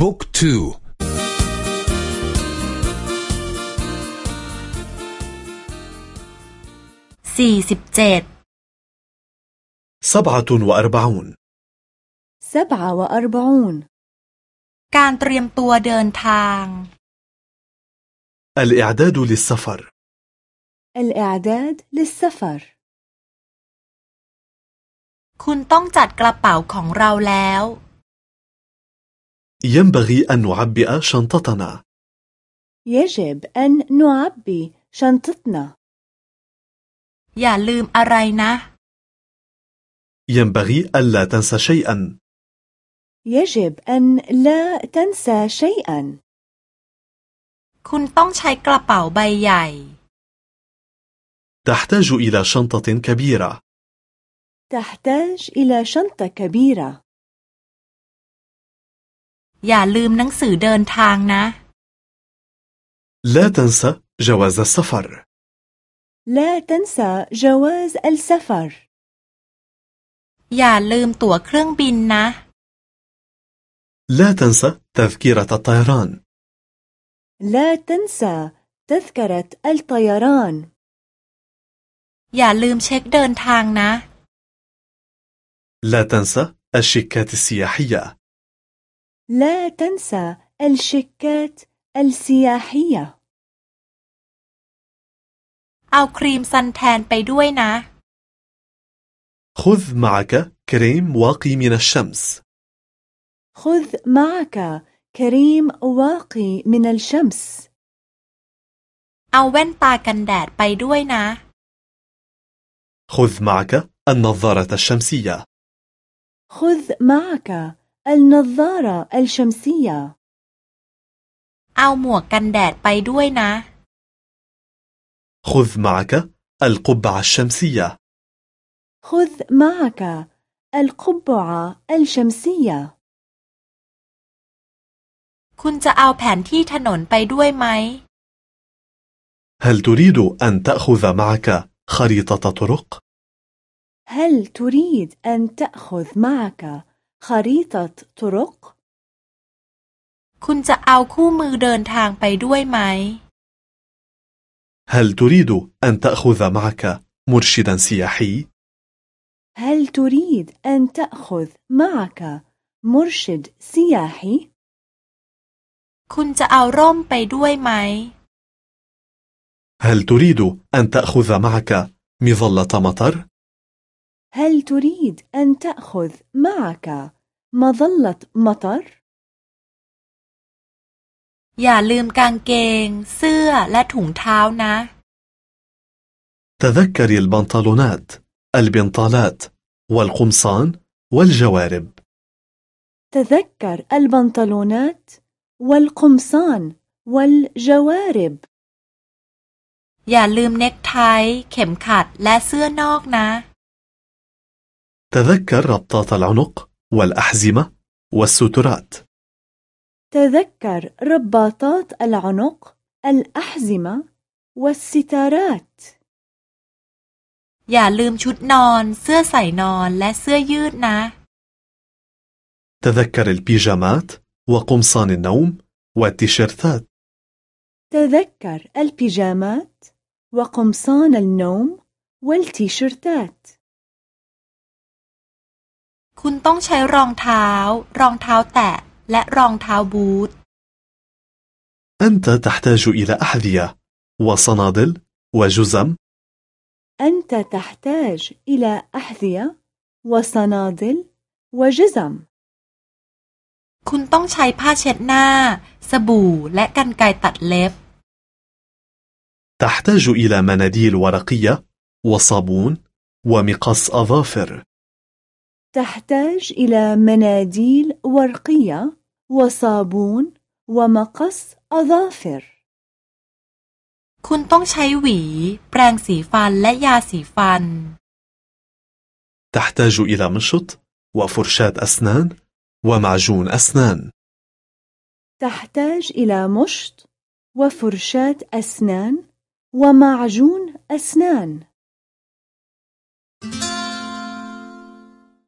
บุ๊กทูสี่สิบเจ็ด سبعة وأربعون سبعة وأربعون การเตรียมตัวเดินทาง الإعداد للسفر الإعداد للسفر คุณต้องจัดกระเป๋าของเราแล้ว ينبغي أن نعبئ شنطتنا يجب أن نعبي شنطتنا อย่าลืมอะไรนะ ينبغي ألا تنسى شيئا يجب أن لا تنسى شيئا คุณต้องใช้กระเป๋าใบใหญ่ تحتاج إلى شنطة كبيرة تحتاج إلى شنطة كبيرة อย่าลืมหนังสือเดินทางนะ لا تنسى جواز السفر لا تنسى جواز السفر อย่าลืมตั๋วเครื่องบินนะ لا تنسى تذكرة الطيران لا تنسى تذكرة الطيران อย่าลืมเช็คเดินทางนะ لا تنسى الشيكات السياحية لا تنسى الشيكات السياحية เอาครีมซันแทนไปด้วยนะ خذ معك كريم واقي من الشمس خذ معك كريم واقي من الشمس เอาแว่นตากันแดดไปด้วยนะ خذ معك النظارة الشمسية خذ معك النظارة الشمسية เอาหมวกกันแดดไปด้วยนะ خذ معك القبعة الشمسية خذ معك القبعة الشمسية คุณจะเอาแผนที่ถนนไปด้วยไหม هل تريد أن تأخذ معك خريطة طرق؟ هل تريد أن تأخذ معك خريطة طرق؟ คุณจะเอาคู่มือเดินทางไปด้วยไหม هل تريد أن تأخذ معك مرشدا سياحي؟ هل تريد أن تأخذ معك مرشد سياحي؟ คุณจะเอาร่มไปด้วยไหม هل تريد أن تأخذ معك مظلة مطر؟ هل تريد أن تأخذ معك مظلة مطر؟ อย่าลืมกางเกง เสื้อและถุงเท้านะ تذكري البنطلونات البنطالات والقمصان والجوارب تذكر البنطلونات والقمصان والجوارب อย่าลืมเน็กไท เข็มขัดและเสื้อนอกนะ تذكر ربطات العنق والأحزمة والسترات تذكر رباطات العنق الأحزمة والستارات อย่าลืมชุดนอน เสื้อใส่นอนและเสื้อยืดนะ تذكر البيجامات وقمصان النوم والتيشيرتات تذكر البيجامات وقمصان النوم والتيشيرتات คุณต้องใช้รองเท้า รองเท้าแตะ และรองเท้าบูท أنت تحتاج إلى أحذية وصنادل وجزم أنت تحتاج إلى أحذية وصنادل وجزم คุณต้องใช้ผ้าเช็ดหน้า สบู่ และกรรไกรตัดเล็บ تحتاج إلى مناديل ورقية وصابون ومقص أظافر تحتاج إلى مناديل ورقية وصابون ومقص أظافر คุณต้องใช้หวี แปรงสีฟันและยาสีฟัน تحتاج إلى مشط وفرشاة أسنان ومعجون أسنان تحتاج إلى مشط وفرشاة أسنان ومعجون أسنان